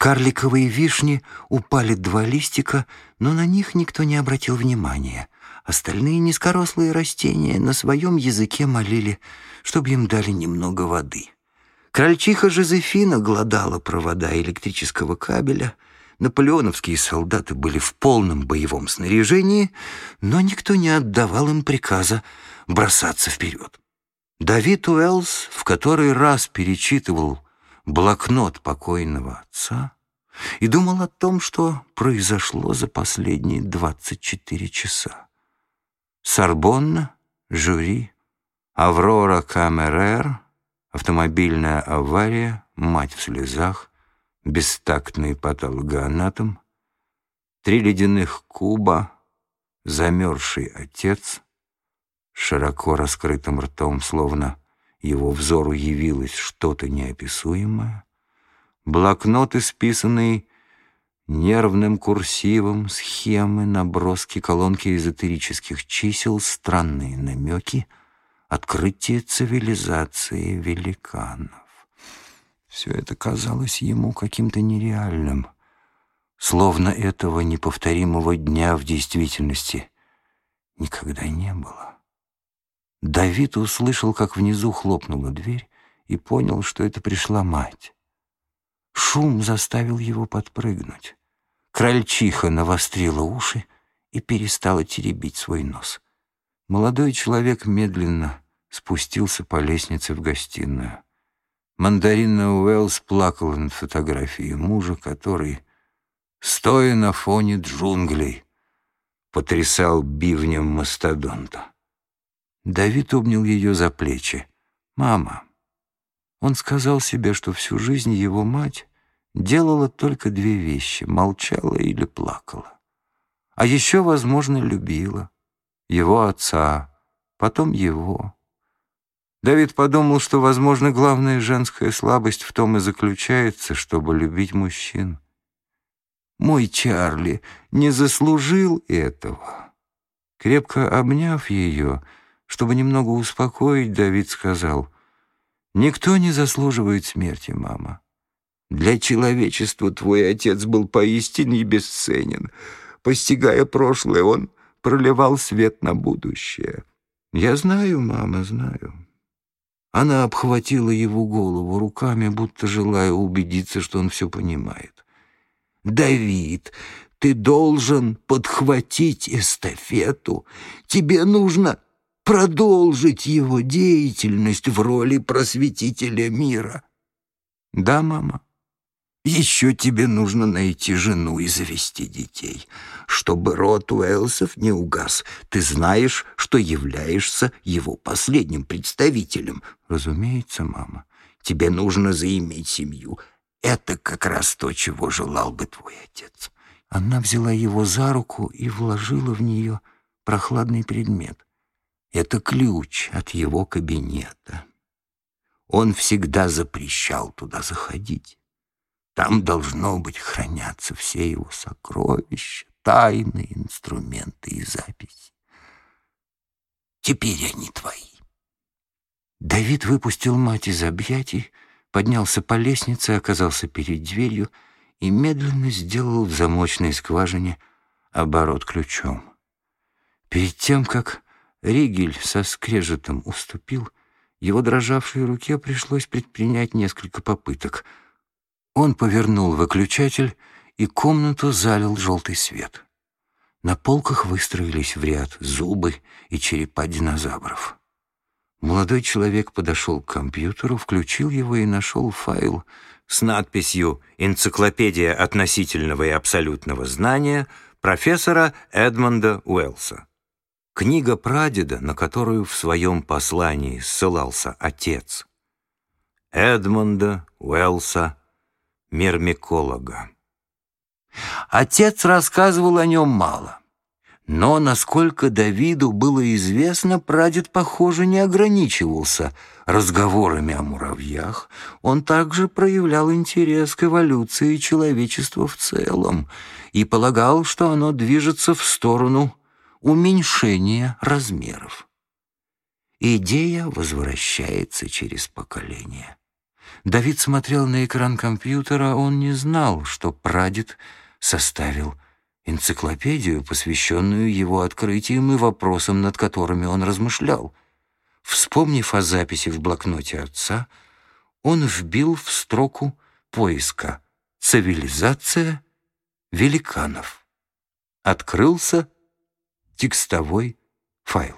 карликовой вишни упали два листика, но на них никто не обратил внимания. Остальные низкорослые растения на своем языке молили, чтобы им дали немного воды. Крольчиха Жозефина глодала провода электрического кабеля. Наполеоновские солдаты были в полном боевом снаряжении, но никто не отдавал им приказа бросаться вперед. Давид Уэллс в который раз перечитывал блокнот покойного отца и думал о том, что произошло за последние 24 часа. Сорбонна, жюри, Аврора Камерер, автомобильная авария, мать в слезах, бестактный патологоанатом, три ледяных куба, замерзший отец, широко раскрытым ртом, словно его взору явилось что-то неописуемое, блокнот, исписанный нервным курсивом, схемы, наброски, колонки эзотерических чисел, странные намеки, открытие цивилизации великанов. Все это казалось ему каким-то нереальным, словно этого неповторимого дня в действительности никогда не было. Давид услышал, как внизу хлопнула дверь, и понял, что это пришла мать. Шум заставил его подпрыгнуть. Крольчиха навострила уши и перестала теребить свой нос. Молодой человек медленно спустился по лестнице в гостиную. Мандарина Уэллс плакала над фотографией мужа, который, стоя на фоне джунглей, потрясал бивнем мастодонта. Давид обнял ее за плечи. «Мама». Он сказал себе, что всю жизнь его мать делала только две вещи — молчала или плакала. А еще, возможно, любила. Его отца, потом его. Давид подумал, что, возможно, главная женская слабость в том и заключается, чтобы любить мужчин. Мой Чарли не заслужил этого. Крепко обняв ее, чтобы немного успокоить, Давид сказал, «Никто не заслуживает смерти, мама. Для человечества твой отец был поистине бесценен. Постигая прошлое, он проливал свет на будущее. Я знаю, мама, знаю». Она обхватила его голову руками, будто желая убедиться, что он все понимает. «Давид, ты должен подхватить эстафету. Тебе нужно продолжить его деятельность в роли просветителя мира. Да, мама? Еще тебе нужно найти жену и завести детей, чтобы род Уэлсов не угас. Ты знаешь, что являешься его последним представителем. Разумеется, мама. Тебе нужно заиметь семью. Это как раз то, чего желал бы твой отец. Она взяла его за руку и вложила в нее прохладный предмет. Это ключ от его кабинета. Он всегда запрещал туда заходить. Там должно быть хранятся все его сокровища, тайны, инструменты и записи. Теперь они твои. Давид выпустил мать из объятий, поднялся по лестнице, оказался перед дверью и медленно сделал в замочной скважине оборот ключом. Перед тем, как Ригель со скрежетом уступил, его дрожавшей руке пришлось предпринять несколько попыток. Он повернул выключатель, и комнату залил желтый свет. На полках выстроились в ряд зубы и черепа динозавров. Молодой человек подошел к компьютеру, включил его и нашел файл с надписью «Энциклопедия относительного и абсолютного знания» профессора Эдмонда Уэллса. Книга прадеда, на которую в своем послании ссылался отец. Эдмонда Уэлса, мермиколога. Отец рассказывал о нем мало. Но, насколько Давиду было известно, прадед, похоже, не ограничивался разговорами о муравьях. Он также проявлял интерес к эволюции человечества в целом и полагал, что оно движется в сторону уменьшение размеров. Идея возвращается через поколение. Давид смотрел на экран компьютера, он не знал, что прадед составил энциклопедию, посвященную его открытиям и вопросам, над которыми он размышлял. Вспомнив о записи в блокноте отца, он вбил в строку поиска «Цивилизация великанов». Открылся текстовой файл.